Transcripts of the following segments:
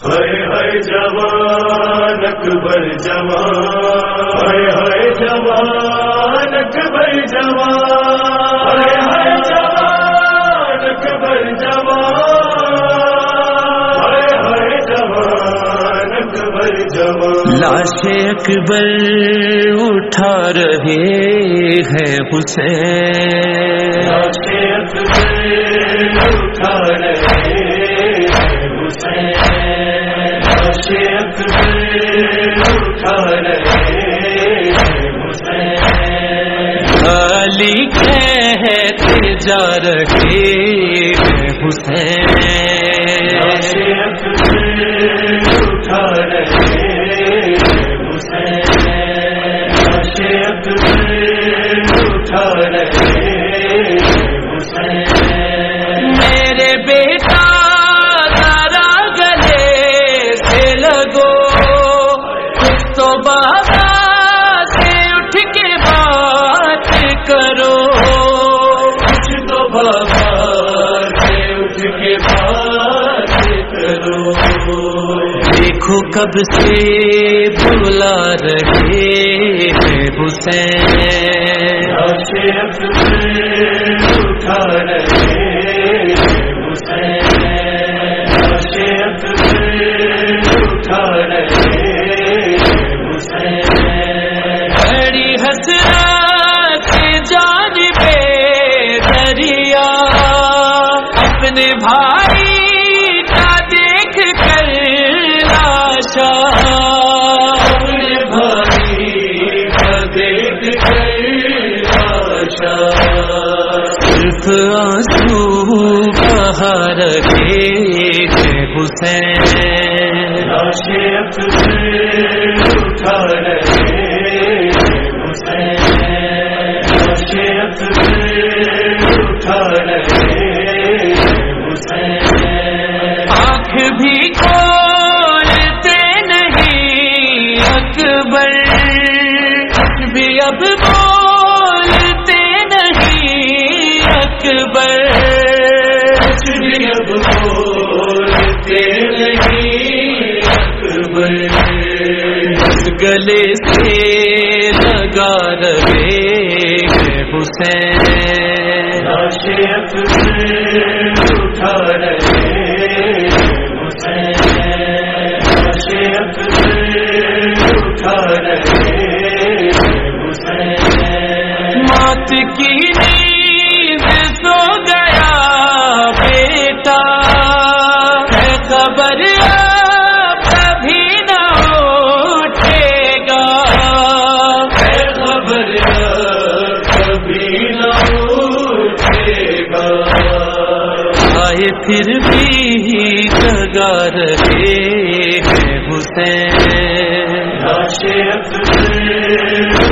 ہائے ہائے جوان اکبر جوان ہائے ہائے جوان اکبر جوان ہائے ہائے جوان اکبر جوان ہائے ہائے جوان اکبر جوان۔ لاش اکبر اٹھا رہے ہیں حسین۔ لاش اکبر اٹھا رہے جا رہے کے حسین کب سے بلا رہے ہیں حسین؟ لاش اٹھا رہے دیکھ صرف آنسو بہا رہے حسین لاش اکبر اٹھا رہے حسین اٹھا رہے حسین آنکھ بھی کھولتے نہیں، اکبر۔ بھی اب بولتے نہیں اکبر۔ کچھ بھی اب بولتے نہیں اکبر۔ بس گلے سے لگا رہے حسین۔ خبر کبھی نہ اٹھے گا۔ خبر کبھی نہ اٹھے گا۔ آئے پھر بھی رہے ہیں حسین۔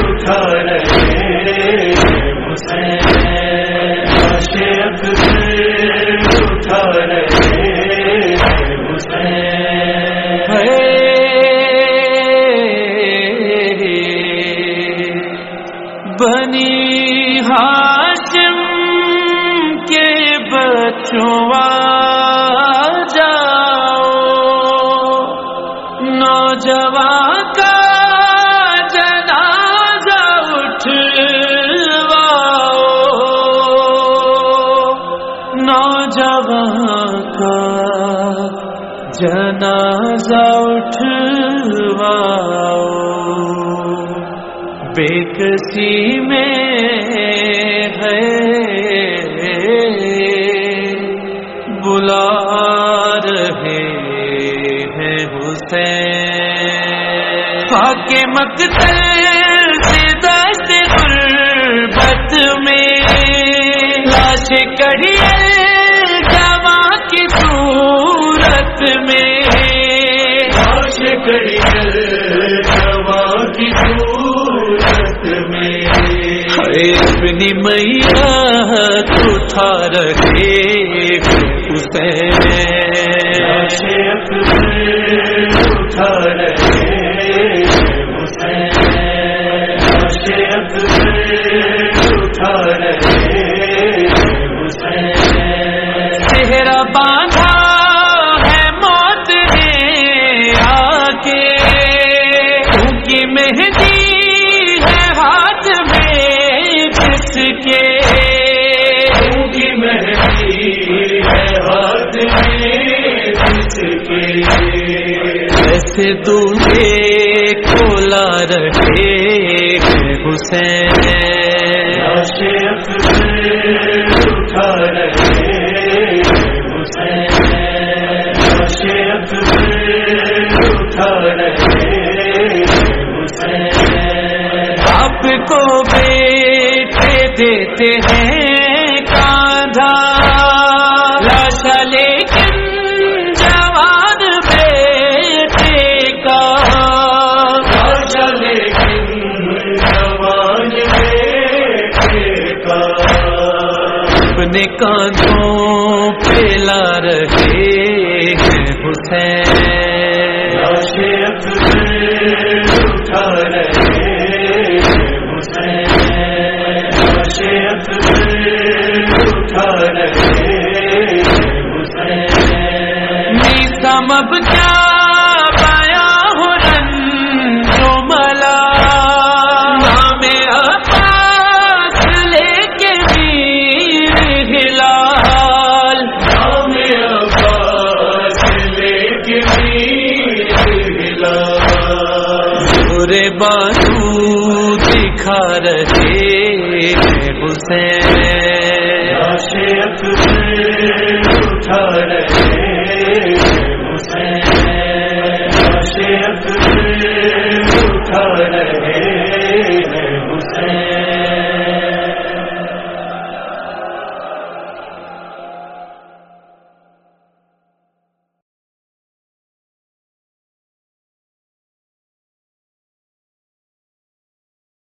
اٹھا رہے حسین۔ کے بچوں آ جاؤ۔ نوجوان کا جنازہ اٹھواؤ نوجوان کا جنازہ اٹھواؤ بے کسی میں کے مقتل سے دست غربت میں۔ لاش کڑیل جوان کی صورت میں۔ لاش کڑیل جوان کی صورت میں۔ میاں تو تھا اکبر اٹھا رہے مہندی ہے ہاتھ میں کس کے؟ مہندی ہاتھ میں کے؟ کھولا رکھے حسین۔ دیتے ہیں کاندھا۔ لاشا لیکن جوان بیٹے کا۔ چلے جوان بیٹے کا۔ اپنے کاندھوں پہ لا رہے سمب کیا پایا ہو رنجو ملا؟ نام لے کے ویر ہلال۔ لے کے ہلا پورے بازو دکھا رہے حسین۔ اٹھا رہے شیر